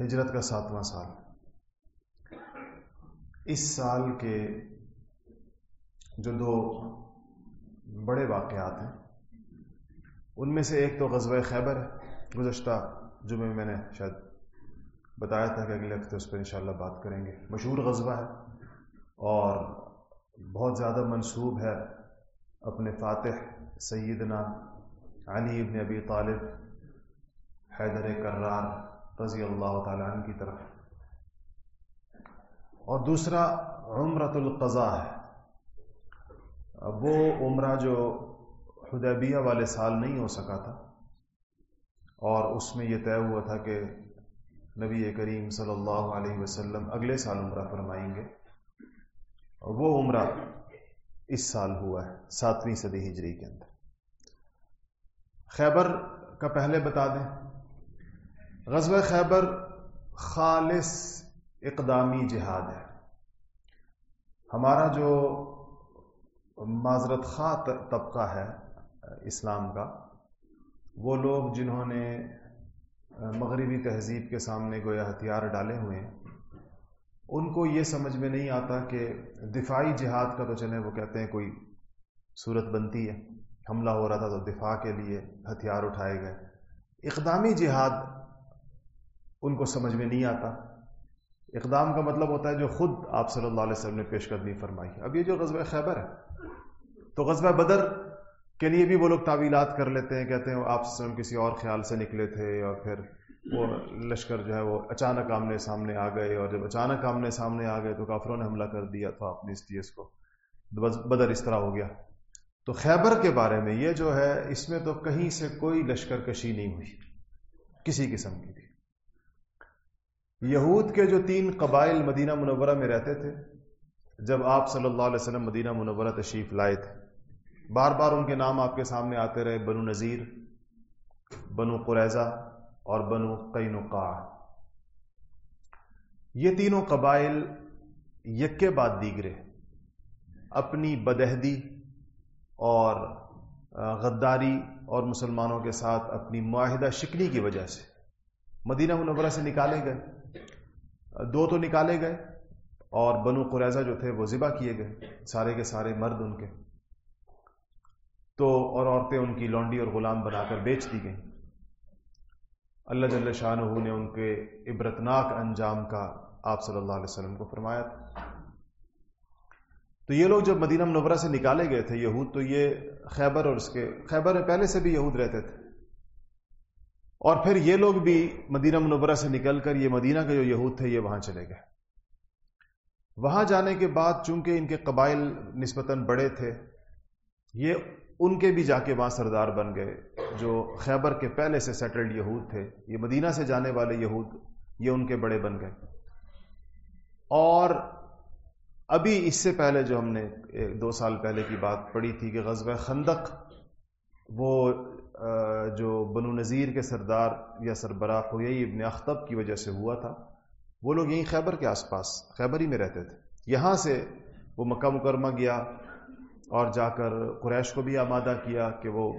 ہجرت کا ساتواں سال۔ اس سال کے جو دو بڑے واقعات ہیں، ان میں سے ایک تو غزوہ خیبر ہے گزشتہ جمعے میں میں نے شاید بتایا تھا کہ اگلے ہفتے اس پہ انشاءاللہ بات کریں گے۔ مشہور غزوہ ہے اور بہت زیادہ منسوب ہے اپنے فاتح سیدنا علی ابن ابی طالب، حیدر کرار رضی اللہ تعالیٰ عنہ کی طرف۔ اور دوسرا عمرت القضاء ہے۔ وہ عمرہ جو حدیبیہ والے سال نہیں ہو سکا تھا۔ اور اس میں یہ طے ہوا تھا کہ نبی کریم صلی اللہ علیہ وسلم اگلے سال عمرہ فرمائیں گے۔ اور وہ عمرہ اس سال ہوا ہے، ساتویں صدی ہجری کے اندر۔ خیبر کا پہلے بتا دیں۔ غزوہ خیبر خالص اقدامی جہاد ہے۔ ہمارا جو معذرت خواہ طبقہ ہے، اسلام کا، وہ لوگ جنہوں نے مغربی تہذیب کے سامنے گویا ہتھیار ڈالے ہوئے ہیں، ان کو یہ سمجھ میں نہیں آتا کہ دفاعی جہاد کا تو چلیں، وہ کہتے ہیں کوئی صورت بنتی ہے، حملہ ہو رہا تھا تو دفاع کے لیے ہتھیار اٹھائے گئے۔ اقدامی جہاد ان کو سمجھ میں نہیں آتا۔ اقدام کا مطلب ہوتا ہے جو خود آپ صلی اللہ علیہ وسلم نے پیش قدمی فرمائی اب یہ جو غزوہ خیبر ہے، تو غزوہ بدر کے لیے بھی وہ لوگ تعویلات کر لیتے ہیں، کہتے ہیں آپ وسلم کسی اور خیال سے نکلے تھے اور پھر وہ لشکر جو ہے وہ اچانک آمنے سامنے آ گئے اور جب اچانک آمنے سامنے آ گئے تو کافروں نے حملہ کر دیا تھا اپنی اس چیز کو۔ بدر اس طرح ہو گیا۔ تو خیبر کے بارے میں یہ جو ہے، اس میں تو کہیں سے کوئی لشکر کشی نہیں ہوئی، کسی قسم کی بھی۔ یہود کے جو تین قبائل مدینہ منورہ میں رہتے تھے، جب آپ صلی اللہ علیہ وسلم مدینہ منورہ تشریف لائے تھے، بار بار ان کے نام آپ کے سامنے آتے رہے، بنو نذیر، بنو قریضہ اور بنو قینقاع۔ یہ تینوں قبائل یکے بعد دیگرے، اپنی بدہدی اور غداری اور مسلمانوں کے ساتھ اپنی معاہدہ شکنی کی وجہ سے مدینہ منورہ سے نکالے گئے۔ دو تو نکالے گئے اور بنو قریضہ جو تھے وہ ذبح کیے گئے، سارے کے سارے مرد ان کے۔ تو اور عورتیں ان کی لونڈی اور غلام بنا کر بیچ دی گئیں۔ اللہ جل شاہ نے ان کے عبرتناک انجام کا آپ صلی اللہ علیہ وسلم کو فرمایا تھا۔ تو یہ لوگ جب مدینہ منورہ سے نکالے گئے تھے یہود، تو یہ خیبر اور اس کے، خیبر میں پہلے سے بھی یہود رہتے تھے۔ اور پھر یہ لوگ بھی مدینہ منورہ سے نکل کر یہ مدینہ کے جو یہود تھے یہ وہاں چلے گئے۔ وہاں جانے کے بعد چونکہ ان کے قبائل نسبتاً بڑے تھے، یہ ان کے بھی جا کے وہاں سردار بن گئے جو خیبر کے پہلے سے سیٹلڈ یہود تھے۔ یہ مدینہ سے جانے والے یہود، یہ ان کے بڑے بن گئے۔ اور ابھی اس سے پہلے جو ہم نے دو سال پہلے کی بات پڑھی تھی کہ غزوہ خندق وہ جو بنو نذیر کے سردار یا سربراہ ہوئی ابن اختب کی وجہ سے ہوا تھا، وہ لوگ یہیں خیبر کے آس پاس، خیبر ہی میں رہتے تھے۔ یہاں سے وہ مکہ مکرمہ گیا اور جا کر قریش کو بھی آمادہ کیا کہ وہ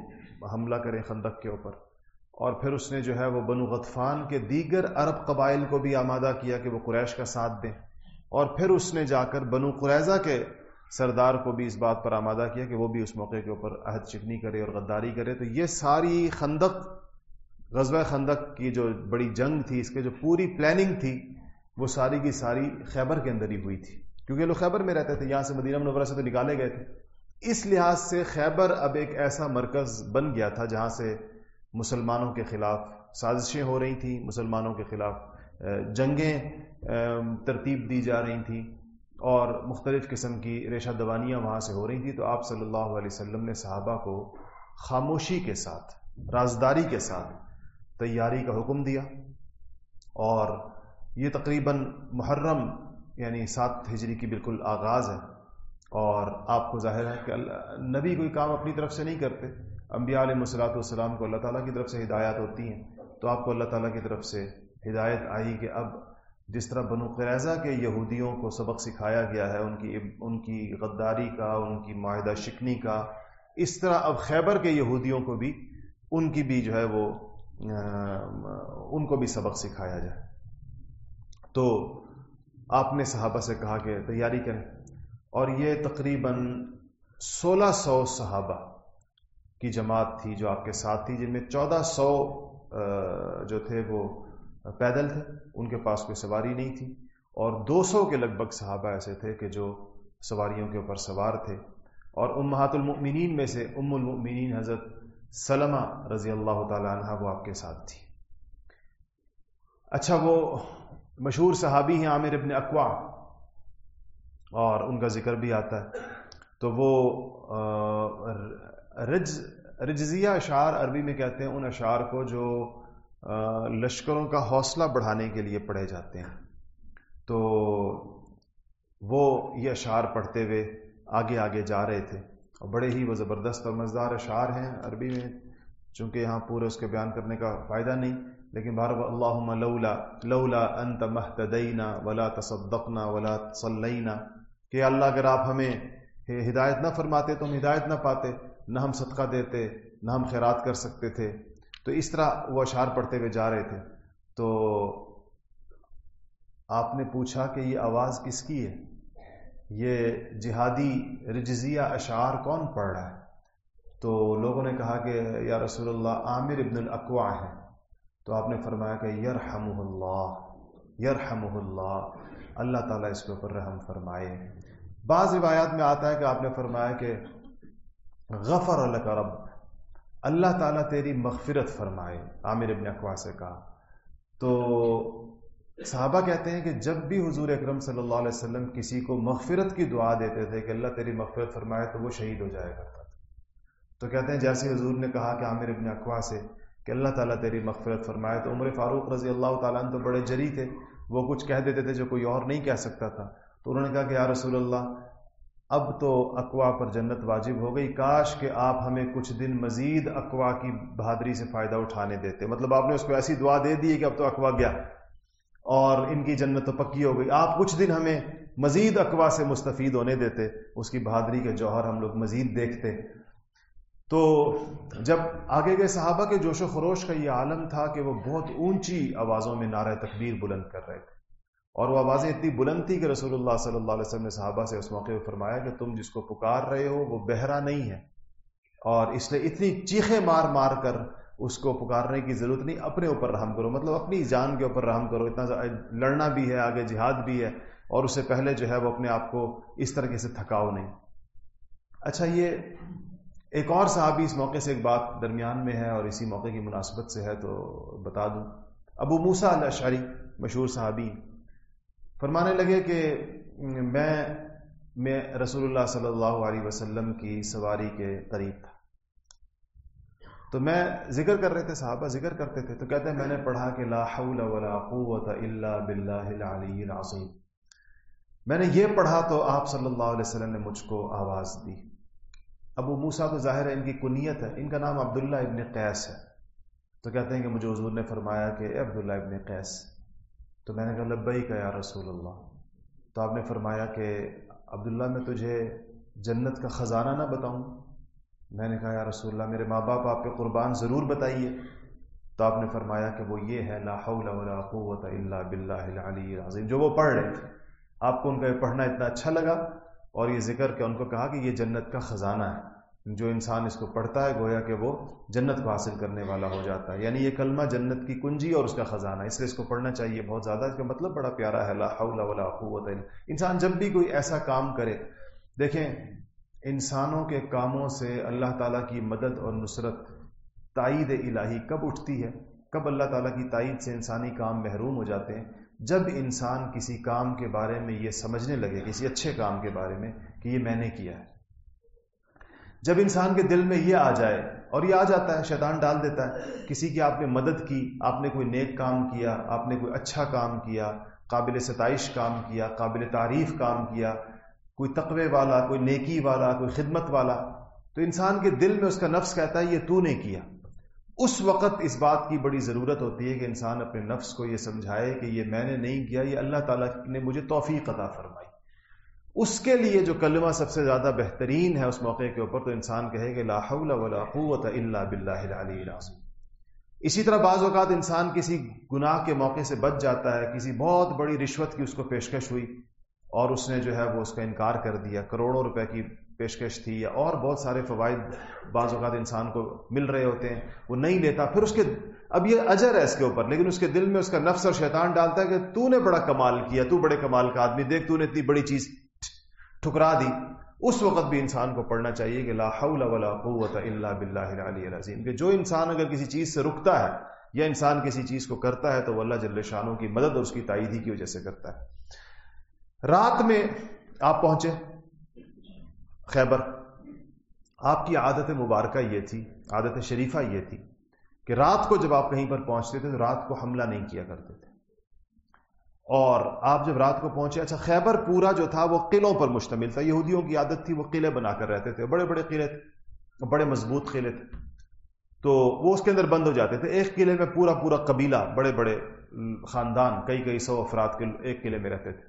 حملہ کریں خندق کے اوپر۔ اور پھر اس نے جو ہے وہ بنو غطفان کے دیگر عرب قبائل کو بھی آمادہ کیا کہ وہ قریش کا ساتھ دیں۔ اور پھر اس نے جا کر بنو قریضہ کے سردار کو بھی اس بات پر آمادہ کیا کہ وہ بھی اس موقع کے اوپر عہد چکنی کرے اور غداری کرے۔ تو یہ ساری خندق، غزوہ خندق کی جو بڑی جنگ تھی، اس کے جو پوری پلاننگ تھی، وہ ساری کی ساری خیبر کے اندر ہی ہوئی تھی۔ کیونکہ لوگ خیبر میں رہتے تھے، یہاں سے مدینہ منورہ سے تو نکالے گئے تھے۔ اس لحاظ سے خیبر اب ایک ایسا مرکز بن گیا تھا جہاں سے مسلمانوں کے خلاف سازشیں ہو رہی تھیں، مسلمانوں کے خلاف جنگیں ترتیب دی جا رہی تھیں۔ اور مختلف قسم کی ریشہ دوانیاں وہاں سے ہو رہی تھیں، تو آپ صلی اللہ علیہ وسلم نے صحابہ کو خاموشی کے ساتھ، رازداری کے ساتھ تیاری کا حکم دیا۔ اور یہ تقریباً محرم یعنی سات ہجری کی بالکل آغاز ہے۔ اور آپ کو ظاہر ہے کہ نبی کوئی کام اپنی طرف سے نہیں کرتے۔ انبیاء علیہ مسلاۃ والسلام کو اللہ تعالیٰ کی طرف سے ہدایات ہوتی ہیں۔ تو آپ کو اللہ تعالیٰ کی طرف سے ہدایت آئی کہ اب جس طرح بنو قریضہ کے یہودیوں کو سبق سکھایا گیا ہے، ان کی ان کی غداری کا، ان کی معاہدہ شکنی کا، اس طرح اب خیبر کے یہودیوں کو بھی ان کی بھی جو ہے وہ ان کو بھی سبق سکھایا جائے۔ تو آپ نے صحابہ سے کہا کہ تیاری کریں۔ اور یہ تقریباً سولہ سو صحابہ کی جماعت تھی جو آپ کے ساتھ تھی، جن میں چودہ سو جو تھے وہ پیدل تھے، ان کے پاس کوئی سواری نہیں تھی۔ اور دو سو کے لگ بھگ صحابہ ایسے تھے کہ جو سواریوں کے اوپر سوار تھے۔ اور امہات المؤمنین میں سے ام المؤمنین حضرت سلمہ رضی اللہ تعالی عنہ وہ آپ کے ساتھ تھی۔ اچھا وہ مشہور صحابی ہیں عامر ابن اقوا۔ اور ان کا ذکر بھی آتا ہے۔ تو وہ رج، رجزیہ اشعار عربی میں کہتے ہیں، ان اشعار کو جو لشکروں کا حوصلہ بڑھانے کے لیے پڑھے جاتے ہیں۔ تو وہ یہ اشعار پڑھتے ہوئے آگے آگے جا رہے تھے۔ اور بڑے ہی وہ زبردست اور مزدار اشعار ہیں عربی میں، چونکہ یہاں پورے اس کے بیان کرنے کا فائدہ نہیں۔ لیکن بار اللہ لولا لولا انت محتدینا ولا تصدقنا ولا صلینا۔ کہ اللہ اگر آپ ہمیں ہدایت نہ فرماتے تو ہم ہدایت نہ پاتے، نہ ہم صدقہ دیتے، نہ ہم خیرات کر سکتے تھے۔ تو اس طرح وہ اشعار پڑھتے ہوئے جا رہے تھے۔ تو آپ نے پوچھا کہ یہ آواز کس کی ہے؟ یہ جہادی رجزیہ اشعار کون پڑھ رہا ہے؟ تو لوگوں نے کہا کہ یا رسول اللہ، عامر ابن الاقوا ہے تو آپ نے فرمایا کہ یرحم اللہ یرحم اللہ۔ اللہ تعالیٰ اس کے اوپر رحم فرمائے۔ بعض روایات میں آتا ہے کہ آپ نے فرمایا کہ غفر اللہ کا رب اللہ تعالیٰ تیری مغفرت فرمائے۔ عامر ابن اقوا سے کہا۔ تو صحابہ کہتے ہیں کہ جب بھی حضور اکرم صلی اللہ علیہ وسلم کسی کو مغفرت کی دعا دیتے تھے کہ اللہ تیری مغفرت فرمائے تو وہ شہید ہو جائے کرتا تھا۔ تو کہتے ہیں جیسے حضور نے کہا کہ عامر ابن اقوا سے کہ اللہ تعالیٰ تیری مغفرت فرمائے تو عمر فاروق رضی اللہ تعالیٰ تو بڑے جری تھے۔ وہ کچھ کہہ دیتے تھے جو کوئی اور نہیں کہہ سکتا تھا۔ تو انہوں نے کہا کہ یا رسول اللہ اب تو اقوا پر جنت واجب ہو گئی۔ کاش کہ آپ ہمیں کچھ دن مزید اقوا کی بہادری سے فائدہ اٹھانے دیتے۔ مطلب آپ نے اس کو ایسی دعا دے دی کہ اب تو اقوا گیا اور ان کی جنت تو پکی ہو گئی۔ آپ کچھ دن ہمیں مزید اقوا سے مستفید ہونے دیتے۔ اس کی بہادری کے جوہر ہم لوگ مزید دیکھتے۔ تو جب آگے گئے صحابہ کے جوش و خروش کا یہ عالم تھا کہ وہ بہت اونچی آوازوں میں نعرہ تکبیر بلند کر رہے تھے۔ اور وہ آوازیں اتنی بلند تھی کہ رسول اللہ صلی اللہ علیہ وسلم نے صحابہ سے اس موقع پہ فرمایا کہ تم جس کو پکار رہے ہو وہ بہرا نہیں ہے۔ اور اس لیے اتنی چیخیں مار مار کر اس کو پکارنے کی ضرورت نہیں، اپنے اوپر رحم کرو مطلب اپنی جان کے اوپر رحم کرو، اتنا لڑنا بھی ہے، آگے جہاد بھی ہے، اور اس سے پہلے جو ہے وہ اپنے آپ کو اس طریقے سے تھکاؤ نہیں۔ اچھا یہ ایک اور صحابی اس موقع سے ایک بات درمیان میں ہے اور اسی موقع کی مناسبت سے ہے تو بتا دوں۔ ابو موسا الشاری مشہور صحابی فرمانے لگے کہ میں میں رسول اللہ صلی اللہ علیہ وسلم کی سواری کے قریب تھا۔ تو میں ذکر کر رہے تھے، صحابہ ذکر کرتے تھے، تو کہتے ہیں میں نے پڑھا کہ لا حول ولا قوت الا باللہ العلی العظیم۔ میں نے یہ پڑھا تو آپ صلی اللہ علیہ وسلم نے مجھ کو آواز دی۔ ابو موسا تو ظاہر ہے ان کی کنیت ہے، ان کا نام عبداللہ ابن قیس ہے۔ تو کہتے ہیں کہ مجھے حضور نے فرمایا کہ اے عبداللہ ابن قیس تو میں نے کہا لبئی کا یا رسول اللہ۔ تو آپ نے فرمایا کہ عبداللہ میں تجھے جنت کا خزانہ نہ بتاؤں۔ میں نے کہا، یا رسول اللہ، میرے ماں باپ آپ کے قربان ضرور بتائیے۔ تو آپ نے فرمایا کہ وہ یہ ہے، لا حول ولا قوت الا باللہ العلی العظیم۔ جو وہ پڑھ رہے تھے۔ آپ کو ان کا یہ پڑھنا اتنا اچھا لگا اور یہ ذکر کہ ان کو کہا کہ یہ جنت کا خزانہ ہے۔ جو انسان اس کو پڑھتا ہے، گویا کہ وہ جنت کو حاصل کرنے والا ہو جاتا ہے۔ یعنی یہ کلمہ جنت کی کنجی اور اس کا خزانہ، اس لیے اس کو پڑھنا چاہیے بہت زیادہ۔ اس کا مطلب بڑا پیارا ہے، لا حول ولا قوت انسان جب بھی کوئی ایسا کام کرے، دیکھیں، انسانوں کے کاموں سے اللہ تعالیٰ کی مدد اور نصرت تائید الہی کب اٹھتی ہے؟ کب اللہ تعالیٰ کی تائید سے انسانی کام محروم ہو جاتے ہیں؟ جب انسان کسی کام کے بارے میں یہ سمجھنے لگے، کسی اچھے کام کے بارے میں کہ یہ میں نے کیا ہے۔ جب انسان کے دل میں یہ آ جائے اور یہ آ جاتا ہے، شیطان ڈال دیتا ہے، کسی کی آپ نے مدد کی، آپ نے کوئی نیک کام کیا، آپ نے کوئی اچھا کام کیا، قابل ستائش کام کیا، قابل تعریف کام کیا، کوئی تقوی والا، کوئی نیکی والا، کوئی خدمت والا، تو انسان کے دل میں اس کا نفس کہتا ہے، یہ تو نے کیا۔ اس وقت اس بات کی بڑی ضرورت ہوتی ہے کہ انسان اپنے نفس کو یہ سمجھائے کہ یہ میں نے نہیں کیا، یہ اللہ تعالیٰ نے مجھے توفیق عطا فرمائی۔ اس کے لیے جو کلمہ سب سے زیادہ بہترین ہے اس موقع کے اوپر تو انسان کہے کہ لا حول ولا قوت الا باللہ العلی العظیم۔ اسی طرح بعض اوقات انسان کسی گناہ کے موقع سے بچ جاتا ہے، کسی بہت بڑی رشوت کی اس کو پیشکش ہوئی اور اس نے جو ہے وہ اس کا انکار کر دیا، کروڑوں روپے کی پیشکش تھی یا اور بہت سارے فوائد بعض اوقات انسان کو مل رہے ہوتے ہیں، وہ نہیں لیتا۔ پھر اس کے، اب یہ اجر ہے اس کے اوپر، لیکن اس کے دل میں اس کا نفس اور شیطان ڈالتا ہے کہ تو نے بڑا کمال کیا، تو بڑے کمال کا آدمی، دیکھ تو نے اتنی بڑی چیز ٹھکرا دی۔ اس وقت بھی انسان کو پڑھنا چاہیے کہ لا حول ولا قوت الا باللہ العلی العظیم۔ کہ جو انسان اگر کسی چیز سے رکتا ہے یا انسان کسی چیز کو کرتا ہے تو وہ اللہ جل شانوں کی مدد اور اس کی تائید کی وجہ سے کرتا ہے۔ رات میں آپ پہنچے۔ خیبر، آپ کی عادت مبارکہ یہ تھی، عادت شریفہ یہ تھی کہ رات کو جب آپ کہیں پر پہنچتے تھے تو رات کو حملہ نہیں کیا کرتے تھے۔ اور آپ جب رات کو پہنچے اچھا خیبر پورا جو تھا وہ قلعوں پر مشتمل تھا۔ یہودیوں کی عادت تھی وہ قلعے بنا کر رہتے تھے، بڑے بڑے قلعے تھے، بڑے مضبوط قلعے تھے۔ تو وہ اس کے اندر بند ہو جاتے تھے۔ ایک قلعے میں پورا پورا قبیلہ، بڑے بڑے خاندان، کئی کئی سو افراد کے ایک قلعے میں رہتے تھے۔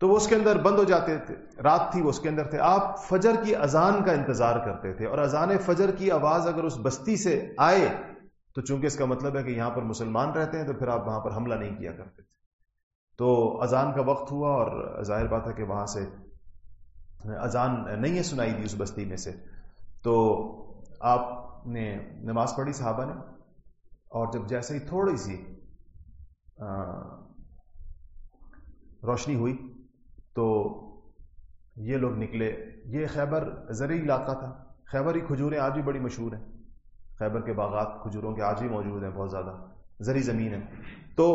تو وہ اس کے اندر بند ہو جاتے تھے۔ رات تھی وہ اس کے اندر تھے۔ آپ فجر کی اذان کا انتظار کرتے تھے اور اذان فجر کی آواز اگر اس بستی سے آئے، تو چونکہ اس کا مطلب ہے کہ یہاں پر مسلمان رہتے ہیں، تو پھر آپ وہاں پر حملہ نہیں کیا کرتے تھے۔ تو اذان کا وقت ہوا اور ظاہر بات ہے کہ وہاں سے اذان نہیں ہے سنائی دی اس بستی میں سے۔ تو آپ نے نماز پڑھی صحابہ نے اور جب جیسے ہی تھوڑی سی روشنی ہوئی تو یہ لوگ نکلے۔ یہ خیبر زرعی علاقہ تھا۔ خیبر کی کھجوریں آج بھی بڑی مشہور ہیں۔ خیبر کے باغات کھجوروں کے آج بھی موجود ہیں بہت زیادہ۔ زرعی زمین ہے تو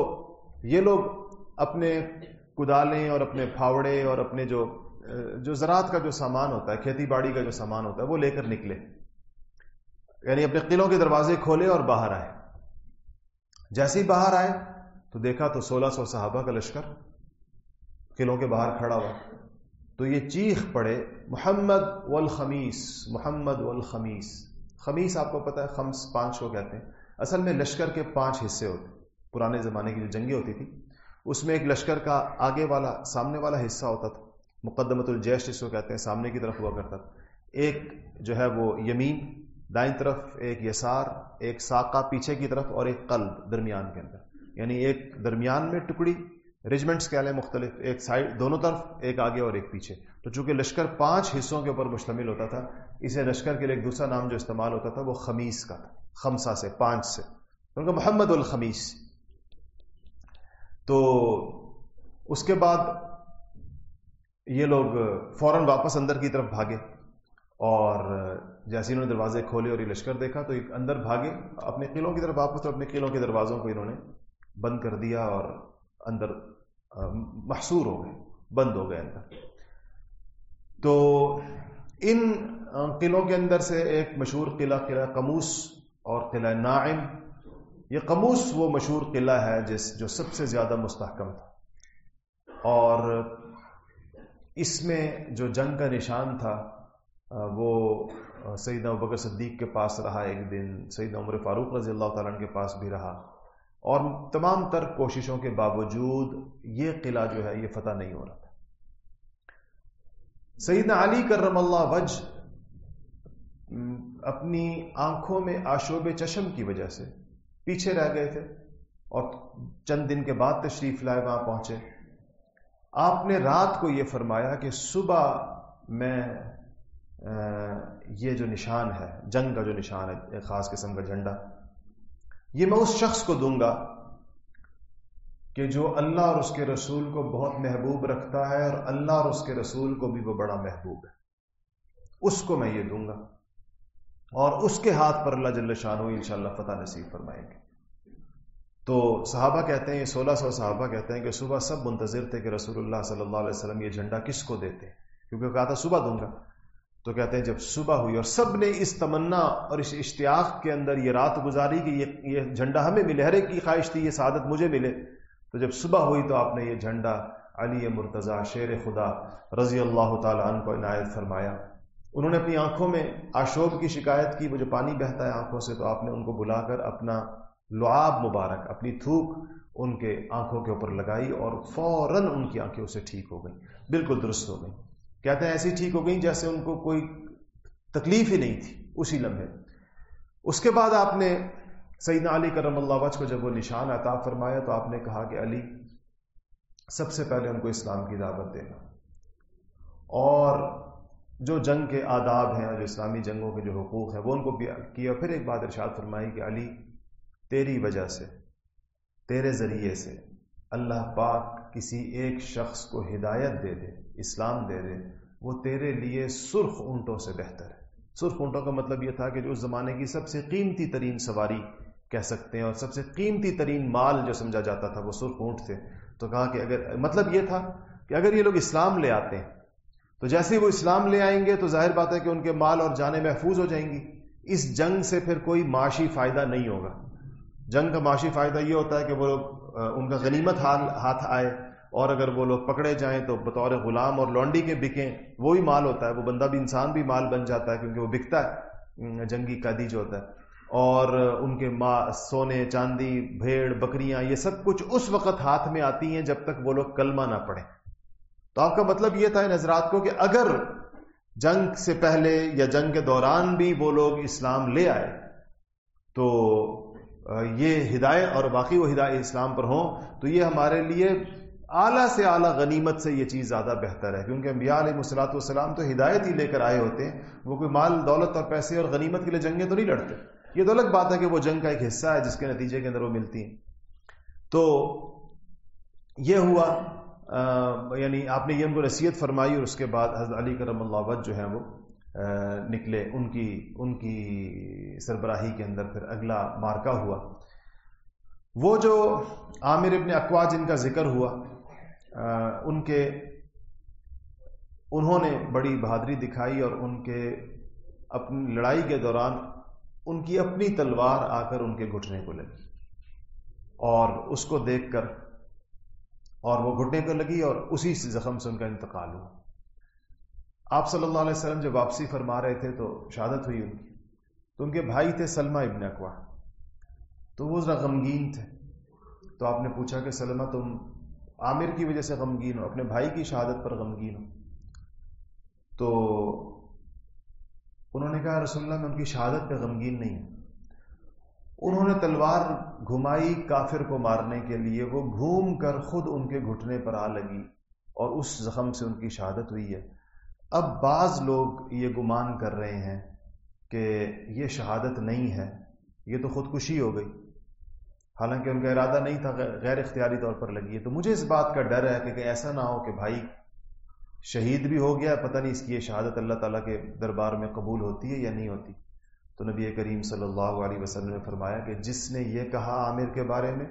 یہ لوگ اپنے کدالیں اور اپنے پھاوڑے اور اپنے جو جو زراعت کا جو سامان ہوتا ہے، کھیتی باڑی کا جو سامان ہوتا ہے، وہ لے کر نکلے۔ یعنی اپنے قلعوں کے دروازے کھولے اور باہر آئے۔ جیسے ہی باہر آئے تو دیکھا تو سولہ سو صحابہ کا لشکر قلعوں کے باہر کھڑا ہوا۔ تو یہ چیخ پڑے، محمد والخمیس محمد والخمیس خمیس آپ کو پتا ہے، خمس پانچ کو کہتے ہیں۔ اصل میں لشکر کے پانچ حصے ہوتے پرانے زمانے کی جو جنگیں ہوتی تھی اس میں ایک لشکر کا آگے والا، سامنے والا حصہ ہوتا تھا۔ مقدمت الجیش جس کو کہتے ہیں، سامنے کی طرف ہوا کرتا تھا۔ ایک جو ہے وہ یمین، دائیں طرف ایک یسار، ایک ساقہ پیچھے کی طرف اور ایک قلب درمیان کے اندر۔ یعنی ایک درمیان میں ٹکڑی ریجمنٹس کہہ لیں مختلف، ایک سائڈ دونوں طرف، ایک آگے اور ایک پیچھے۔ تو چونکہ لشکر پانچ حصوں کے اوپر مشتمل ہوتا تھا، اسے لشکر کے لیے ایک دوسرا نام جو استعمال ہوتا تھا وہ خمیس کا تھا خمسا سے، پانچ سے۔ ان کا محمد الخمیس۔ تو اس کے بعد یہ لوگ فوراً واپس اندر کی طرف بھاگے اور جیسے انہوں نے دروازے کھولے اور یہ لشکر دیکھا تو ایک اندر بھاگے، اپنے قلعوں کی طرف واپس اور اپنے قلعوں کے دروازوں کو انہوں نے بند کر دیا اور اندر محصور ہو گئے، بند ہو گئے اندر۔ تو ان قلعوں کے اندر سے ایک مشہور قلعہ قلعہ کموس اور قلعہ نائم یہ قموس وہ مشہور قلعہ ہے جس جو سب سے زیادہ مستحکم تھا۔ اور اس میں جو جنگ کا نشان تھا، وہ سعید ابکر صدیق کے پاس رہا ایک دن سعید عمر فاروق رضی اللہ تعالیٰ کے پاس بھی رہا۔ اور تمام تر کوششوں کے باوجود یہ قلعہ جو ہے، یہ فتح نہیں ہو رہا تھا۔ سعید علی کرم اللہ وج اپنی آنکھوں میں آشوب چشم کی وجہ سے پیچھے رہ گئے تھے اور چند دن کے بعد تشریف لائے، وہاں پہنچے۔ آپ نے رات کو یہ فرمایا کہ صبح میں یہ جو نشان ہے، جنگ کا جو نشان ہے، ایک خاص قسم کا جھنڈا، یہ میں اس شخص کو دوں گا کہ جو اللہ اور اس کے رسول کو بہت محبوب رکھتا ہے اور اللہ اور اس کے رسول کو بھی وہ بڑا محبوب ہے۔ اس کو میں یہ دوں گا۔ اور اس کے ہاتھ پر اللہ جل شاہ ان شاء اللہ فتح نصیب فرمائیں گے۔ تو صحابہ کہتے ہیں سولہ سو صحابہ کہتے ہیں کہ صبح سب منتظر تھے کہ رسول اللہ صلی اللہ علیہ وسلم یہ جھنڈا کس کو دیتے کیونکہ کہا تھا، صبح دوں گا۔ تو کہتے ہیں، جب صبح ہوئی اور سب نے اس تمنا اور اس اشتیاق کے اندر یہ رات گزاری کہ یہ یہ جھنڈا ہمیں ملے، ہر ایک کی خواہش تھی، یہ سعادت مجھے ملے۔ تو جب صبح ہوئی تو آپ نے یہ جھنڈا علی مرتضی شیر خدا رضی اللہ تعالیٰ عنہ کو عنایت فرمایا۔ انہوں نے اپنی آنکھوں میں آشوب کی شکایت کی، وہ جو پانی بہتا ہے آنکھوں سے، تو آپ نے ان کو بلا کر اپنا لعاب مبارک، اپنی تھوک ان کے آنکھوں کے اوپر لگائی اور فوراً ان کی آنکھیں اسے ٹھیک ہو گئیں۔ بالکل درست ہو گئیں۔ کہتے ہیں ایسی ٹھیک ہو گئیں جیسے ان کو کوئی تکلیف ہی نہیں تھی، اسی لمحے۔ اس کے بعد آپ نے سیدنا علی کرم اللہ وج کو جب وہ نشان عطا فرمایا، تو آپ نے کہا کہ علی، سب سے پہلے ان کو اسلام کی دعوت دینا۔ اور جو جنگ کے آداب ہیں جو اسلامی جنگوں کے جو حقوق ہیں، وہ ان کو کیا۔ پھر ایک بات ارشاد فرمائی کہ علی، تیری وجہ سے، تیرے ذریعے سے اللہ پاک کسی ایک شخص کو ہدایت دے دے، اسلام دے دے، وہ تیرے لیے سرخ اونٹوں سے بہتر ہے۔ سرخ اونٹوں کا مطلب یہ تھا کہ جو اس زمانے کی سب سے قیمتی ترین سواری کہہ سکتے ہیں اور سب سے قیمتی ترین مال جو سمجھا جاتا تھا وہ سرخ اونٹ تھے۔ تو کہا کہ اگر مطلب یہ تھا کہ اگر یہ لوگ اسلام لے آتے ہیں تو جیسے وہ اسلام لے آئیں گے تو ظاہر بات ہے کہ ان کے مال اور جانیں محفوظ ہو جائیں گی۔ اس جنگ سے پھر کوئی معاشی فائدہ نہیں ہوگا۔ جنگ کا معاشی فائدہ یہ ہوتا ہے کہ وہ لوگ ان کا غنیمت ہاتھ آئے اور اگر وہ لوگ پکڑے جائیں تو بطور غلام اور لونڈی کے بکیں، وہ بھی مال ہوتا ہے۔ وہ بندہ بھی انسان بھی مال بن جاتا ہے کیونکہ وہ بکتا ہے۔ جنگی قیدی جو ہوتا ہے۔ اور ان کے ماں سونے، چاندی، بھیڑ، بکریاں، یہ سب کچھ اس وقت ہاتھ میں آتی ہیں جب تک وہ لوگ کلمہ نہ پڑھیں۔ تو آپ کا مطلب یہ تھا ان حضرات کو کہ اگر جنگ سے پہلے یا جنگ کے دوران بھی وہ لوگ اسلام لے آئے، تو یہ ہدایت اور باقی وہ ہدایت اسلام پر ہوں، تو یہ ہمارے لیے اعلیٰ سے اعلیٰ غنیمت سے یہ چیز زیادہ بہتر ہے۔ کیونکہ انبیاء علیہ مسلاط والسلام تو ہدایت ہی لے کر آئے ہوتے ہیں، وہ کوئی مال، دولت اور پیسے اور غنیمت کے لیے جنگیں تو نہیں لڑتے۔ یہ تو الگ بات ہے کہ وہ جنگ کا ایک حصہ ہے جس کے نتیجے کے اندر وہ ملتی ہیں۔ تو یہ ہوا یعنی آپ نے یہ ان کو نصیحت فرمائی اور اس کے بعد حضرت علی کرم اللہ وج جو ہیں وہ نکلے ان کی ان کی سربراہی کے اندر پھر اگلا مارکا ہوا۔ وہ جو عامر ابن اقوا جن کا ذکر ہوا ان کے، انہوں نے بڑی بہادری دکھائی اور ان کے اپنی لڑائی کے دوران ان کی اپنی تلوار آ کر ان کے گھٹنے کو لگی۔ اور اس کو دیکھ کر اور وہ گھٹنے کو لگی اور اسی زخم سے ان کا انتقال ہوا۔ آپ صلی اللہ علیہ وسلم جب واپسی فرما رہے تھے تو شہادت ہوئی ان کی۔ تو ان کے بھائی تھے سلمہ ابن اقوا تو وہ ذرا غمگین تھے۔ تو آپ نے پوچھا کہ سلمہ تم عامر کی وجہ سے غمگین ہو؟ اپنے بھائی کی شہادت پر غمگین ہو؟ تو انہوں نے کہا، رسول اللہ، میں ان کی شہادت پہ غمگین نہیں ہوں۔ انہوں نے تلوار گھمائی کافر کو مارنے کے لیے، وہ گھوم کر خود ان کے گھٹنے پر آ لگی اور اس زخم سے ان کی شہادت ہوئی ہے۔ اب بعض لوگ یہ گمان کر رہے ہیں کہ یہ شہادت نہیں ہے، یہ تو خودکشی ہو گئی۔ حالانکہ ان کا ارادہ نہیں تھا، غیر اختیاری طور پر لگی ہے۔ تو مجھے اس بات کا ڈر ہے کہ ایسا نہ ہو کہ بھائی شہید بھی ہو گیا، پتہ نہیں اس کی یہ شہادت اللہ تعالیٰ کے دربار میں قبول ہوتی ہے یا نہیں ہوتی۔ تو نبی کریم صلی اللہ علیہ وسلم نے فرمایا کہ جس نے یہ کہا عامر کے بارے میں،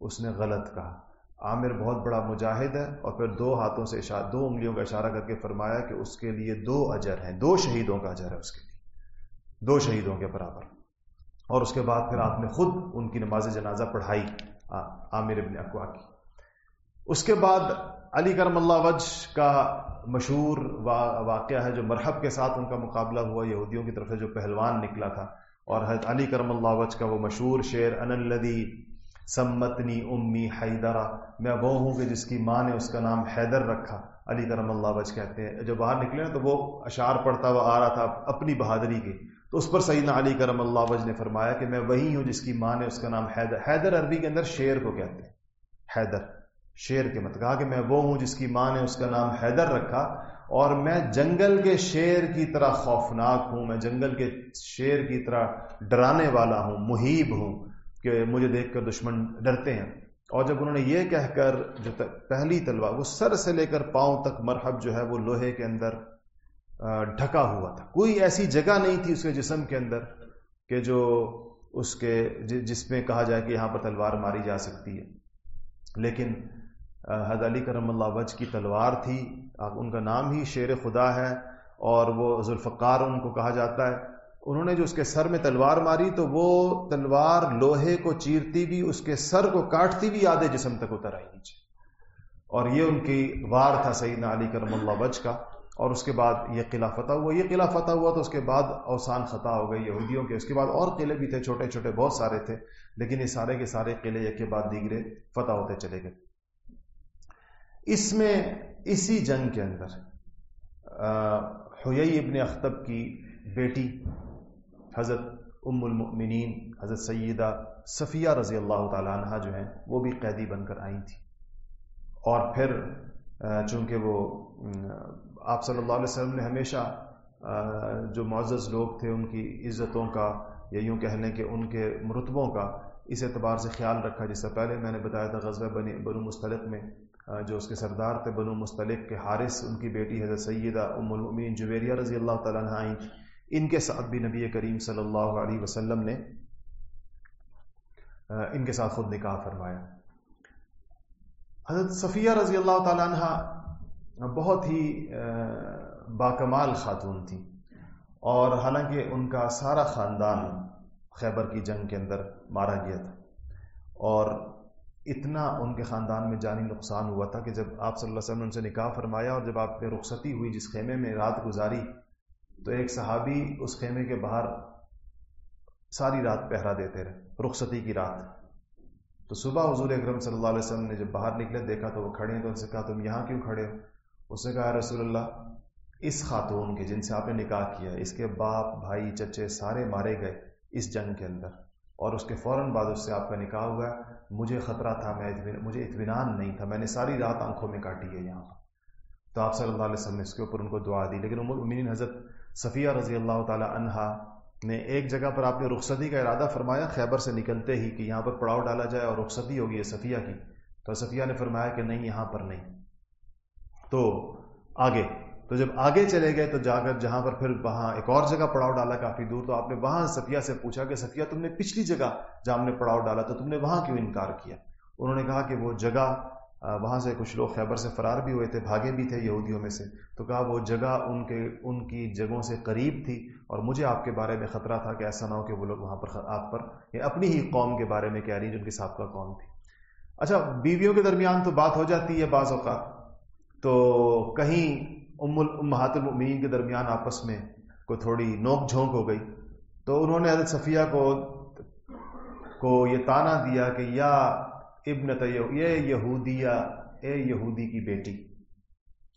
اس نے غلط کہا۔ عامر بہت بڑا مجاہد ہے اور پھر دو ہاتھوں سے اشارہ، دو انگلیوں کا اشارہ کر کے فرمایا کہ اس کے لیے دو اجر ہیں، دو شہیدوں کا اجر ہے اس کے لیے۔ دو شہیدوں کے برابر۔ اور اس کے بعد پھر آپ نے خود ان کی نماز جنازہ پڑھائی عامر ابن اقوا کی۔ اس کے بعد علی کرم اللہ وج کا مشہور واقعہ ہے جو مرحب کے ساتھ ان کا مقابلہ ہوا، یہودیوں کی طرف سے جو پہلوان نکلا تھا۔ اور حضرت علی کرم اللہ وج کا وہ مشہور شعر ان الدی سمتنی امی حیدرا۔ میں وہ ہوں کہ جس کی ماں نے اس کا نام حیدر رکھا۔ علی کرم اللہ وج کہتے ہیں۔ جو باہر نکلے تو وہ اشعار پڑھتا ہوا آ رہا تھا اپنی بہادری کی۔ تو اس پر سیدنا علی کرم اللہ وج نے فرمایا کہ میں وہی ہوں جس کی ماں نے اس کا نام حیدر حیدر عربی کے اندر شیر کو کہتے ہیں۔ حیدر۔ شیر کے مت، کہا کہ میں وہ ہوں جس کی ماں نے اس کا نام حیدر رکھا اور میں جنگل کے شیر کی طرح خوفناک ہوں، میں جنگل کے شیر کی طرح ڈرانے والا ہوں، محیب ہوں کہ مجھے دیکھ کر دشمن ڈرتے ہیں۔ اور جب انہوں نے یہ کہہ کر جو پہلی تلوار، وہ سر سے لے کر پاؤں تک مرحب جو ہے وہ لوہے کے اندر ڈھکا ہوا تھا۔ کوئی ایسی جگہ نہیں تھی اس کے جسم کے اندر کہ جو اس کے، جس میں کہا جائے کہ یہاں پر تلوار ماری جا سکتی ہے۔ لیکن حد علی کرم اللہ وج کی تلوار تھی۔ ان کا نام ہی شیر خدا ہے اور وہ ذوالفقار ان کو کہا جاتا ہے۔ انہوں نے جو اس کے سر میں تلوار ماری تو وہ تلوار لوہے کو چیرتی بھی، اس کے سر کو کاٹتی بھی، آدھے جسم تک اتر آئی نیچے۔ اور یہ ان کی وار تھا سیدنا علی کرم اللہ وج کا۔ اور اس کے بعد یہ قلعہ فتح ہوا۔ یہ قلعہ فتح ہوا تو اس کے بعد اوسان خطا ہو گئی یہودیوں کے۔ اس کے بعد اور قلعے بھی تھے، چھوٹے چھوٹے بہت سارے تھے، لیکن یہ سارے کے سارے قلعے ایک کے بعد دیگرے فتح ہوتے چلے گئے۔ اس میں اسی جنگ کے اندر حیئی ابن اختب کی بیٹی، حضرت ام المؤمنین، حضرت سیدہ صفیہ رضی اللہ تعالیٰ عنہ جو ہیں، وہ بھی قیدی بن کر آئی تھی اور پھر چونکہ وہ آپ صلی اللہ علیہ وسلم نے ہمیشہ جو معزز لوگ تھے، ان کی عزتوں کا یا یوں کہہ لیں کہ ان کے مرتبوں کا اس اعتبار سے خیال رکھا، جس سے پہلے میں نے بتایا تھا غزوہ بنی، بنو مستلق میں جو اس کے سردار تھے، بنو مستلق کے حارث، ان کی بیٹی حضرت سیدہ ام المین جویریہ رضی اللہ تعالیٰ آئیں۔ ان کے ساتھ بھی نبی کریم صلی اللہ علیہ وسلم نے ان کے ساتھ خود نکاح فرمایا۔ حضرت صفیہ رضی اللہ تعالیٰ عنہ بہت ہی باکمال خاتون تھی اور حالانکہ ان کا سارا خاندان خیبر کی جنگ کے اندر مارا گیا تھا۔ اور اتنا ان کے خاندان میں جانی نقصان ہوا تھا کہ جب آپ صلی اللہ علیہ وسلم نے ان سے نکاح فرمایا اور جب آپ نے رخصتی ہوئی جس خیمے میں رات گزاری، تو ایک صحابی اس خیمے کے باہر ساری رات پہرا دیتے رہے، رخصتی کی رات۔ تو صبح حضور اکرم صلی اللہ علیہ وسلم نے جب باہر نکلے، دیکھا تو وہ کھڑے ہیں، تو ان سے کہا، تم یہاں کیوں کھڑے ہو؟ اس نے کہا رسول اللہ، اس خاتون کے جن سے آپ نے نکاح کیا، اس کے باپ، بھائی، چچے سارے مارے گئے اس جنگ کے اندر۔ اور اس کے فوراً بعد اس سے آپ کا نکاح ہوا ہے۔ مجھے خطرہ تھا، میں مجھے اطمینان نہیں تھا۔ میں نے ساری رات آنکھوں میں کاٹی ہے یہاں تو آپ صلی اللہ علیہ وسلم نے اس کے اوپر ان کو دعا دی۔ لیکن عمر امین حضرت صفیہ رضی اللہ تعالی عنہا نے ایک جگہ پر آپ نے رخصتی کا ارادہ فرمایا، خیبر سے نکلتے ہی کہ یہاں پر پڑاؤ ڈالا جائے اور رخصتی ہوگی ہے صفیہ کی۔ تو صفیہ نے فرمایا کہ نہیں، یہاں پر نہیں۔ تو آگے۔ تو جب آگے چلے گئے تو جا کر جہاں پر پھر وہاں ایک اور جگہ پڑاؤ ڈالا کافی دور، تو آپ نے وہاں صفیہ سے پوچھا کہ صفیہ تم نے پچھلی جگہ جہاں ہم نے پڑاؤ ڈالا تو تم نے وہاں کیوں انکار کیا؟ انہوں نے کہا کہ وہ جگہ وہاں سے کچھ لوگ خیبر سے فرار بھی ہوئے تھے، بھاگے بھی تھے یہودیوں میں سے۔ تو کہا وہ جگہ ان کے، ان کی جگہوں سے قریب تھی اور مجھے آپ کے بارے میں خطرہ تھا کہ ایسا نہ ہو کہ وہ لوگ وہاں پر آپ پر یا اپنی ہی قوم کے بارے میں کہہ رہی جن کے ساتھ کا قوم تھی۔ اچھا بیویوں کے درمیان تو بات ہو جاتی ہے بعض اوقات۔ تو کہیں ام امہات المؤمنین کے درمیان آپس میں کوئی تھوڑی نوک جھونک ہو گئی۔ تو انہوں نے حضرت صفیہ کو کو یہ تانا دیا کہ یا ابن تیو یہ یہودیہ اے یہودی کی بیٹی۔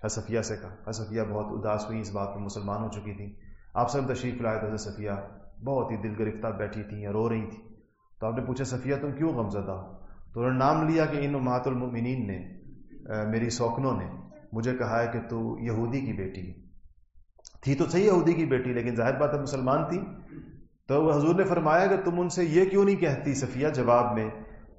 حصفیہ سے کہا۔ حصفیہ بہت اداس ہوئی، اس بات پر مسلمان ہو چکی تھی آپ سب تشریف لائے تھے صفیہ بہت ہی دل گرفتہ بیٹھی تھیں یا رو رہی تھی تو آپ نے پوچھا، صفیہ تم کیوں غمزدہ تو انہوں نے نام لیا کہ ان امہات المؤمنین نے میری سوکنوں نے۔ مجھے کہا ہے کہ تو یہودی کی بیٹی تھی تو صحیح یہودی کی بیٹی، لیکن ظاہر بات ہے مسلمان تھی۔ تو حضور نے فرمایا کہ تم ان سے یہ کیوں نہیں کہتی؟ صفیہ جواب میں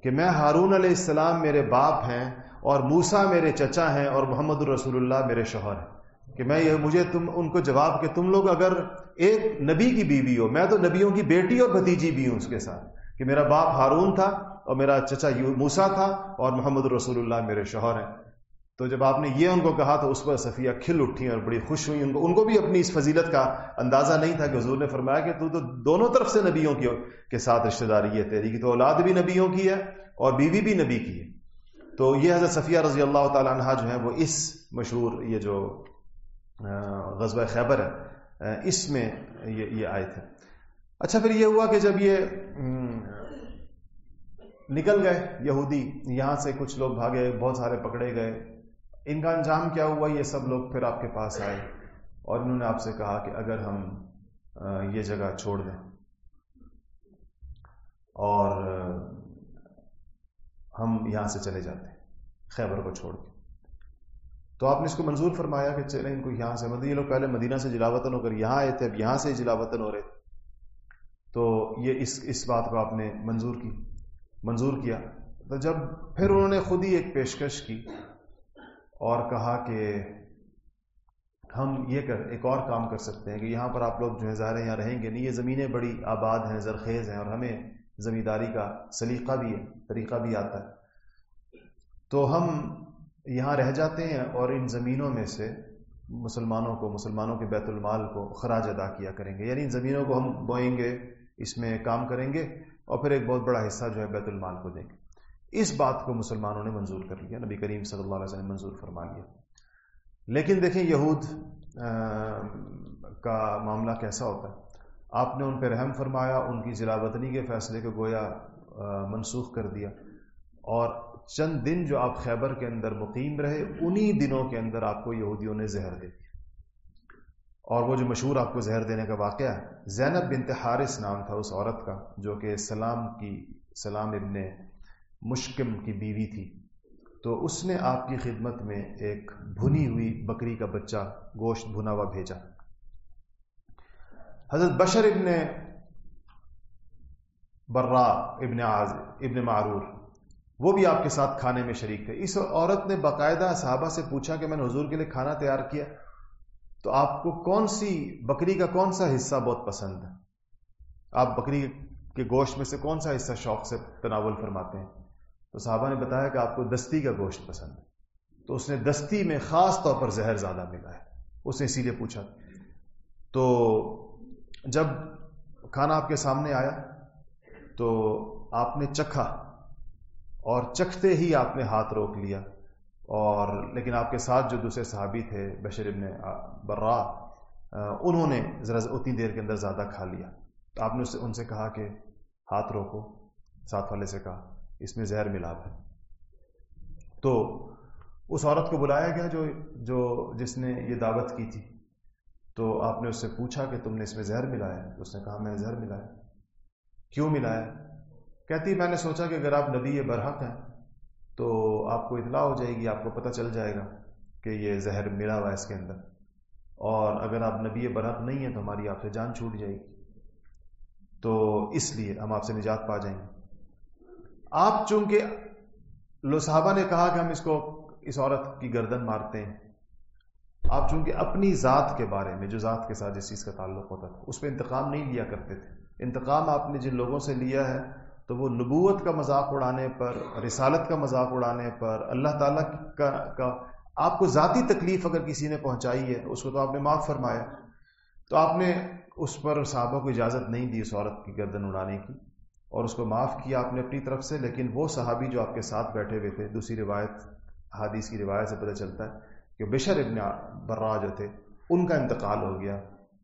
کہ میں ہارون علیہ السلام میرے باپ ہیں اور موسا میرے چچا ہیں اور محمد الرسول اللہ میرے شوہر ہیں۔ کہ میں یہ، مجھے تم، ان کو جواب کہ تم لوگ اگر ایک نبی کی بیوی ہو، میں تو نبیوں کی بیٹی اور بھتیجی بھی ہوں اس کے ساتھ۔ کہ میرا باپ ہارون تھا اور میرا چچا موسا تھا اور محمد الرسول اللہ میرے شوہر ہیں۔ تو جب آپ نے یہ ان کو کہا تو اس پر صفیہ کھل اٹھی اور بڑی خوش ہوئی ان کو ان کو بھی اپنی اس فضیلت کا اندازہ نہیں تھا کہ حضور نے فرمایا کہ تو تو دونوں طرف سے نبیوں کی کے ساتھ رشتہ داری ہے تیری کی تو اولاد بھی نبیوں کی ہے اور بیوی بھی نبی کی ہے۔ تو یہ حضرت صفیہ رضی اللہ تعالیٰ عنہ جو ہے وہ اس مشہور یہ جو غزوہ خیبر ہے اس میں یہ یہ آئے تھے۔ اچھا پھر یہ ہوا کہ جب یہ نکل گئے یہودی، یہاں سے کچھ لوگ بھاگے، بہت سارے پکڑے گئے۔ ان کا انجام کیا ہوا؟ یہ سب لوگ پھر آپ کے پاس آئے اور انہوں نے آپ سے کہا کہ اگر ہم یہ جگہ چھوڑ دیں۔ اور ہم یہاں سے چلے جاتے ہیں خیبر کو چھوڑ کے۔ تو آپ نے اس کو منظور فرمایا کہ چلیں ان کو یہاں سے مطلب یہ لوگ پہلے مدینہ سے جلاوطن ہو کر یہاں آئے تھے، اب یہاں سے جلاوطن ہو رہے۔ تھے تو یہ اس اس بات کو آپ نے منظور کی، منظور کیا۔ تو جب پھر انہوں نے خود ہی ایک پیشکش کی اور کہا کہ ہم یہ کر، ایک اور کام کر سکتے ہیں کہ یہاں پر آپ لوگ جو ہے ظاہر یہاں رہیں گے نہیں، یہ زمینیں بڑی آباد ہیں، زرخیز ہیں اور ہمیں زمینداری کا سلیقہ بھی ہے، طریقہ بھی آتا ہے۔ تو ہم یہاں رہ جاتے ہیں اور ان زمینوں میں سے مسلمانوں کو، مسلمانوں کے بیت المال کو خراج ادا کیا کریں گے۔ یعنی ان زمینوں کو ہم بوئیں گے، اس میں کام کریں گے اور پھر ایک بہت بڑا حصہ جو ہے بیت المال کو دیں گے۔ اس بات کو مسلمانوں نے منظور کر لیا، نبی کریم صلی اللہ علیہ وسلم نے منظور فرما لیا۔ لیکن دیکھیں یہود کا معاملہ کیسا ہوتا ہے؟ آپ نے ان پہ رحم فرمایا، ان کی ضلع وطنی کے فیصلے کو گویا منسوخ کر دیا۔ اور چند دن جو آپ خیبر کے اندر مقیم رہے، انہی دنوں کے اندر آپ کو یہودیوں نے زہر دے دیا اور وہ جو مشہور آپ کو زہر دینے کا واقعہ ہے، زینب بنت حارث نام تھا اس عورت کا، جو کہ سلام کی، سلام ابن مشکم کی بیوی تھی۔ تو اس نے آپ کی خدمت میں ایک بھنی ہوئی بکری کا بچہ گوشت بھنا ہوا بھیجا۔ حضرت بشر ابن برا ابن آز ابن معرور، وہ بھی آپ کے ساتھ کھانے میں شریک تھے۔ اس عورت نے باقاعدہ صحابہ سے پوچھا کہ میں نے حضور کے لیے کھانا تیار کیا، تو آپ کو کون سی بکری کا کون سا حصہ بہت پسند ہے؟ آپ بکری کے گوشت میں سے کون سا حصہ شوق سے تناول فرماتے ہیں؟ تو صحابہ نے بتایا کہ آپ کو دستی کا گوشت پسند ہے۔ تو اس نے دستی میں خاص طور پر زہر زیادہ ملا ہے۔ اس نے اسی لیے پوچھا۔ تو جب کھانا آپ کے سامنے آیا، تو آپ نے چکھا اور چکھتے ہی آپ نے ہاتھ روک لیا۔ اور لیکن آپ کے ساتھ جو دوسرے صحابی تھے، بشر ابن برا انہوں نے ذرا اتنی دیر کے اندر زیادہ کھا لیا۔ تو آپ نے ان سے کہا کہ ہاتھ روکو۔ ساتھ والے سے کہا۔ اس میں زہر ملاب ہے۔ تو اس عورت کو بلایا گیا جو جو جس نے یہ دعوت کی تھی۔ تو آپ نے اس سے پوچھا کہ تم نے اس میں زہر ملایا؟ اس نے کہا، میں نے زہر ملایا۔ کیوں ملایا؟ کہتی، میں نے سوچا کہ اگر آپ نبی برحق ہیں تو آپ کو اطلاع ہو جائے گی، آپ کو پتہ چل جائے گا کہ یہ زہر ملا ہوا ہے اس کے اندر۔ اور اگر آپ نبی برحق نہیں ہیں تو ہماری آپ سے جان چھوٹ جائے گی۔ تو اس لیے ہم آپ سے نجات پا جائیں گے۔ آپ چونکہ لو صحابہ نے کہا کہ ہم اس کو اس عورت کی گردن مارتے ہیں، آپ چونکہ اپنی ذات کے بارے میں، جو ذات کے ساتھ جس چیز کا تعلق ہوتا تھا، اس پہ انتقام نہیں لیا کرتے تھے۔ انتقام آپ نے جن لوگوں سے لیا ہے، تو وہ نبوت کا مذاق اڑانے پر، رسالت کا مذاق اڑانے پر، اللہ تعالیٰ کا کا آپ کو ذاتی تکلیف اگر کسی نے پہنچائی ہے، اس کو تو آپ نے معاف فرمایا۔ تو آپ نے اس پر صحابہ کو اجازت نہیں دی اس عورت کی گردن اڑانے کی۔ اور اس کو معاف کیا آپ نے اپنی طرف سے، لیکن وہ صحابی جو آپ کے ساتھ بیٹھے ہوئے تھے، دوسری روایت حادیث کی روایت سے پتہ چلتا ہے کہ بشر ابن برا جو تھے، ان کا انتقال ہو گیا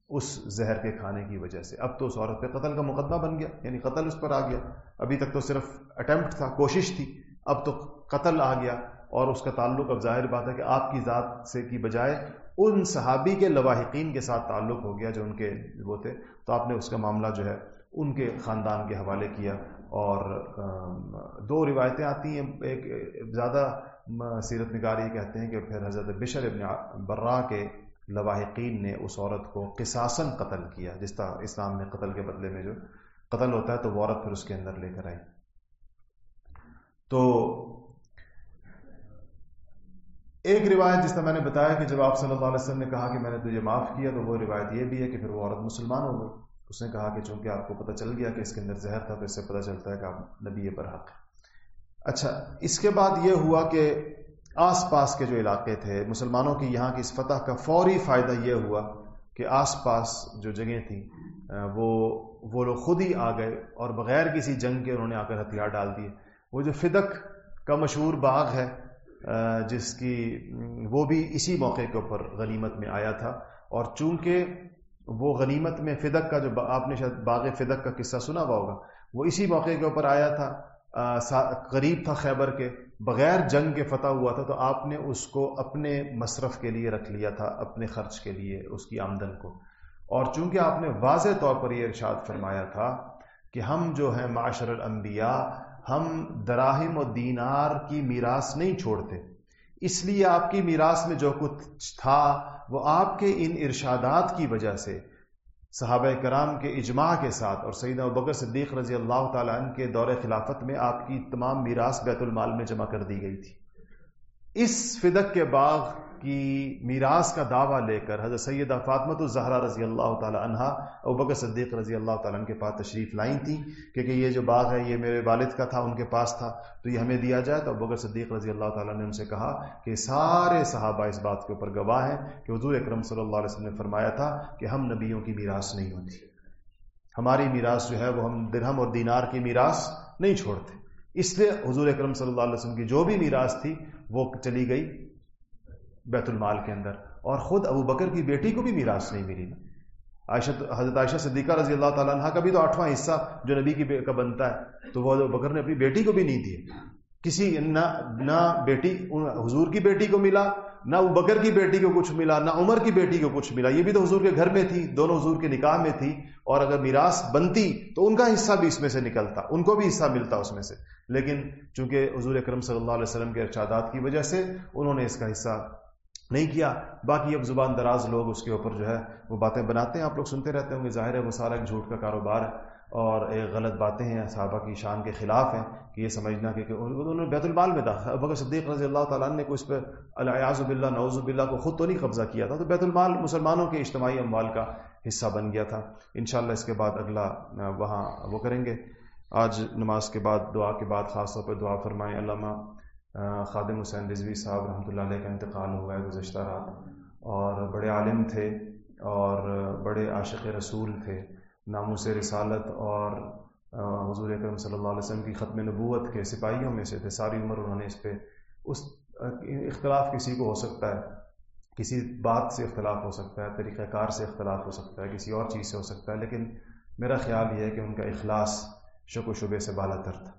اس زہر کے کھانے کی وجہ سے۔ اب تو اس عورت پہ قتل کا مقدمہ بن گیا یعنی قتل اس پر آ گیا۔ ابھی تک تو صرف اٹمپٹ تھا، کوشش تھی، اب تو قتل آ گیا۔ اور اس کا تعلق اب ظاہر بات ہے کہ آپ کی ذات سے کی بجائے ان صحابی کے لواحقین کے ساتھ تعلق ہو گیا جو ان کے وہ تھے۔ تو آپ نے اس کا معاملہ جو ہے ان کے خاندان کے حوالے کیا اور دو روایتیں آتی ہیں۔ ایک زیادہ سیرت نگار یہ کہتے ہیں کہ پھر حضرت بشر ابن برا کے لواحقین نے اس عورت کو قصاصن قتل کیا، جس طرح اسلام میں قتل کے بدلے میں جو قتل ہوتا ہے تو وہ عورت پھر اس کے اندر لے کر آئی۔ تو ایک روایت جس طرح میں نے بتایا کہ جب آپ صلی اللہ علیہ وسلم نے کہا کہ میں نے تجھے معاف کیا تو وہ روایت یہ بھی ہے کہ پھر وہ عورت مسلمان ہو گئی۔ اس نے کہا کہ چونکہ آپ کو پتہ چل گیا کہ اس کے اندر زہر تھا تو اس سے پتہ چلتا ہے کہ آپ نبی پر حق اچھا اس کے بعد یہ ہوا کہ آس پاس کے جو علاقے تھے، مسلمانوں کی یہاں کی اس فتح کا فوری فائدہ یہ ہوا کہ آس پاس جو جگہیں تھیں، وہ وہ لوگ خود ہی آ گئے اور بغیر کسی جنگ کے انہوں نے آ کر ہتھیار ڈال دیے۔ وہ جو فدق کا مشہور باغ ہے جس کی، وہ بھی اسی موقع کے اوپر غنیمت میں آیا تھا۔ اور چونکہ وہ غنیمت میں فدق کا جو آپ نے شاید باغ فدق کا قصہ سنا ہوا ہوگا، وہ اسی موقع کے اوپر آیا تھا قریب تھا خیبر کے، بغیر جنگ کے فتح ہوا تھا، تو آپ نے اس کو اپنے مصرف کے لیے رکھ لیا تھا، اپنے خرچ کے لیے اس کی آمدن کو۔ اور چونکہ آپ نے واضح طور پر یہ ارشاد فرمایا تھا کہ ہم جو ہیں معاشر الانبیاء، ہم دراہم و دینار کی میراث نہیں چھوڑتے۔ اس لیے آپ کی میراث میں جو کچھ تھا وہ آپ کے ان ارشادات کی وجہ سے صحابہ کرام کے اجماع کے ساتھ اور سعید بکر صدیق رضی اللہ تعالیٰ عنہ کے دور خلافت میں آپ کی تمام میراث بیت المال میں جمع کر دی گئی تھی۔ اس فدق کے باغ کی میراث کا دعویٰ لے کر حضرت سیدہ فاطمت الزہرا رضی اللہ تعالیٰ عنہ اور بکر صدیق رضی اللہ تعالیٰ عنہ کے پاس تشریف لائیں تھیں کہ یہ جو باغ ہے، یہ میرے والد کا تھا، ان کے پاس تھا، تو یہ ہمیں دیا جائے، تو بکر صدیق رضی اللہ تعالیٰ نے ان سے کہا کہ سارے صحابہ اس بات کے اوپر گواہ ہیں کہ حضور اکرم صلی اللہ علیہ وسلم نے فرمایا تھا کہ ہم نبیوں کی میراث نہیں ہوتی۔ ہماری میراث جو ہے، وہ ہم درہم اور دینار کی میراث نہیں چھوڑتے۔ اس لیے حضور اکرم صلی اللہ علیہ وسلم کی جو بھی میراث تھی، وہ چلی گئی۔ بیت المال کے اندر۔ اور خود ابو بکر کی بیٹی کو بھی میراث نہیں ملی عائشہ حضرت عائشہ صدیقہ رضی اللہ تعالیٰ عنہ کا بھی تو آٹھواں حصہ جو نبی کی کا بنتا ہے۔ تو وہ ابو بکر نے اپنی بیٹی کو بھی نہیں دیے کسی نہ نہ بیٹی حضور کی بیٹی کو ملا، نہ وہ بکر کی بیٹی کو کچھ ملا، نہ عمر کی بیٹی کو کچھ ملا۔ یہ بھی تو حضور کے گھر میں تھی، دونوں حضور کے نکاح میں تھی۔ اور اگر میراث بنتی تو ان کا حصہ بھی اس میں سے نکلتا، ان کو بھی حصہ ملتا اس میں سے۔ لیکن چونکہ حضور اکرم صلی اللہ علیہ وسلم کے ارشادات کی وجہ سے انہوں نے اس کا حصہ نہیں کیا۔ باقی اب زبان دراز لوگ اس کے اوپر جو ہے وہ باتیں بناتے ہیں۔ آپ لوگ سنتے رہتے ہوں گے، ظاہر ہے وہ سارا ایک جھوٹ کا کاروبار ہے اور ایک غلط باتیں ہیں، صحابہ کی شان کے خلاف ہیں کہ یہ سمجھنا کہ انہوں نے بیت المال میں تھا۔ بکر صدیق رضی اللہ تعالیٰ نے کو اس پہ الیاز باللہ نوز باللہ کو خود تو نہیں قبضہ کیا تھا، تو بیت المال مسلمانوں کے اجتماعی اموال کا حصہ بن گیا تھا۔ انشاءاللہ اس کے بعد اگلا وہاں وہ کریں گے۔ آج نماز کے بعد، دعا کے بعد خاص طور پہ دعا فرمائیں، علامہ خادم حسین رضوی صاحب رحمۃ اللہ علیہ کا انتقال ہوا ہے گزشتہ رات اور بڑے عالم تھے اور بڑے عاشق رسول تھے۔ ناموس رسالت اور حضور اکرم صلی اللہ علیہ وسلم کی ختم نبوت کے سپاہیوں میں سے تھے۔ ساری عمر انہوں نے اس پہ اس اختلاف کسی کو ہو سکتا ہے، کسی بات سے اختلاف ہو سکتا ہے، طریقہ کار سے اختلاف ہو سکتا ہے، کسی اور چیز سے ہو سکتا ہے، لیکن میرا خیال یہ ہے کہ ان کا اخلاص شک و شبے سے بالا تر تھا۔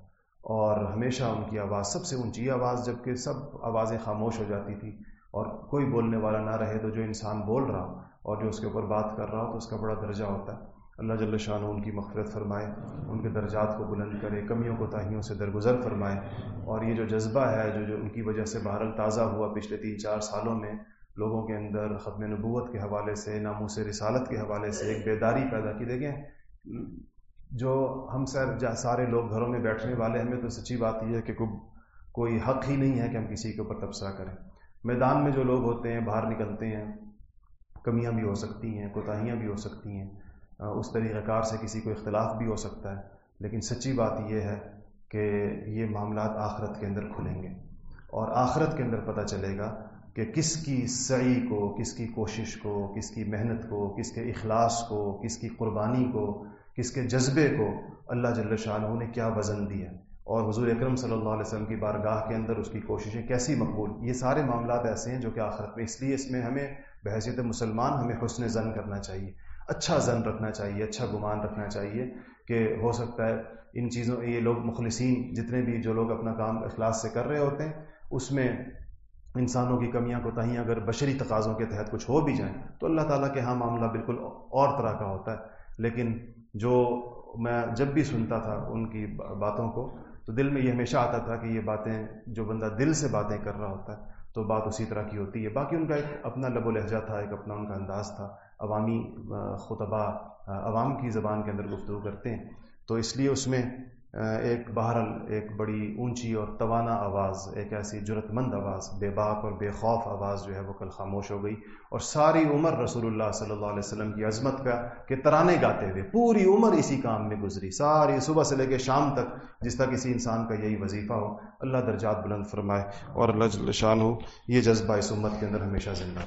اور ہمیشہ ان کی آواز، سب سے اونچی آواز جبکہ سب آوازیں خاموش ہو جاتی تھی اور کوئی بولنے والا نہ رہے تو جو انسان بول رہا ہو اور جو اس کے اوپر بات کر رہا ہو تو اس کا بڑا درجہ ہوتا ہے۔ اللہ جل شاہ ان کی مغفرت فرمائے، ان کے درجات کو بلند کرے، کمیوں کو تاہیوں سے درگزر فرمائے۔ اور یہ جو جذبہ ہے، جو جو ان کی وجہ سے بہرحال تازہ ہوا پچھلے تین چار سالوں میں، لوگوں کے اندر ختم نبوت کے حوالے سے، ناموس رسالت کے حوالے سے ایک بیداری پیدا کی۔ دیکھیں جو ہم سر سارے لوگ گھروں میں بیٹھنے والے ہمیں تو سچی بات یہ ہے کہ کوئی حق ہی نہیں ہے کہ ہم کسی کے اوپر تبصرہ کریں۔ میدان میں جو لوگ ہوتے ہیں، باہر نکلتے ہیں، کمیاں بھی ہو سکتی ہیں، کوتاہیاں بھی ہو سکتی ہیں اس طریقہ کار سے کسی کو اختلاف بھی ہو سکتا ہے۔ لیکن سچی بات یہ ہے کہ یہ معاملات آخرت کے اندر کھلیں گے۔ اور آخرت کے اندر پتہ چلے گا کہ کس کی سعی کو، کس کی کوشش کو، کس کی محنت کو، کس کے اخلاص کو، کس کی قربانی کو کس کے جذبے کو اللہ جل شاہ نے کیا وزن دیا اور حضور اکرم صلی اللہ علیہ وسلم کی بارگاہ کے اندر اس کی کوششیں کیسی مقبول یہ سارے معاملات ایسے ہیں جو کہ آخرت میں، اس لیے اس میں ہمیں بحثیت مسلمان، ہمیں حسن زن کرنا چاہیے۔ اچھا زن رکھنا چاہیے اچھا گمان رکھنا چاہیے کہ ہو سکتا ہے ان چیزوں، یہ لوگ مخلصین جتنے بھی جو لوگ اپنا کام اخلاص سے کر رہے ہوتے ہیں، اس میں انسانوں کی کمیاں کو تہیں اگر بشری تقاضوں کے تحت کچھ ہو بھی جائیں تو اللہ تعالیٰ کے ہاں معاملہ بالکل اور طرح کا ہوتا ہے۔ لیکن جو میں جب بھی سنتا تھا ان کی باتوں کو، تو دل میں یہ ہمیشہ آتا تھا کہ یہ باتیں، جو بندہ دل سے باتیں کر رہا ہوتا ہے، تو بات اسی طرح کی ہوتی ہے۔ باقی ان کا ایک اپنا لب و لہجہ تھا، ایک اپنا ان کا انداز تھا۔ عوامی خطبہ عوام کی زبان کے اندر گفتگو کرتے ہیں۔ تو اس لیے اس میں ایک بہرحال ایک بڑی اونچی اور توانا آواز، ایک ایسی جرت مند آواز، بے باک اور بے خوف آواز جو ہے وہ کل خاموش ہو گئی۔ اور ساری عمر رسول اللہ صلی اللہ علیہ وسلم کی عظمت کا کہ ترانے گاتے ہوئے پوری عمر اسی کام میں گزری، ساری صبح سے لے کے شام تک جس تک کسی انسان کا یہی وظیفہ ہو، اللہ درجات بلند فرمائے۔ اور اللہ جل شان ہو یہ جذبہ اس امت کے اندر ہمیشہ زندہ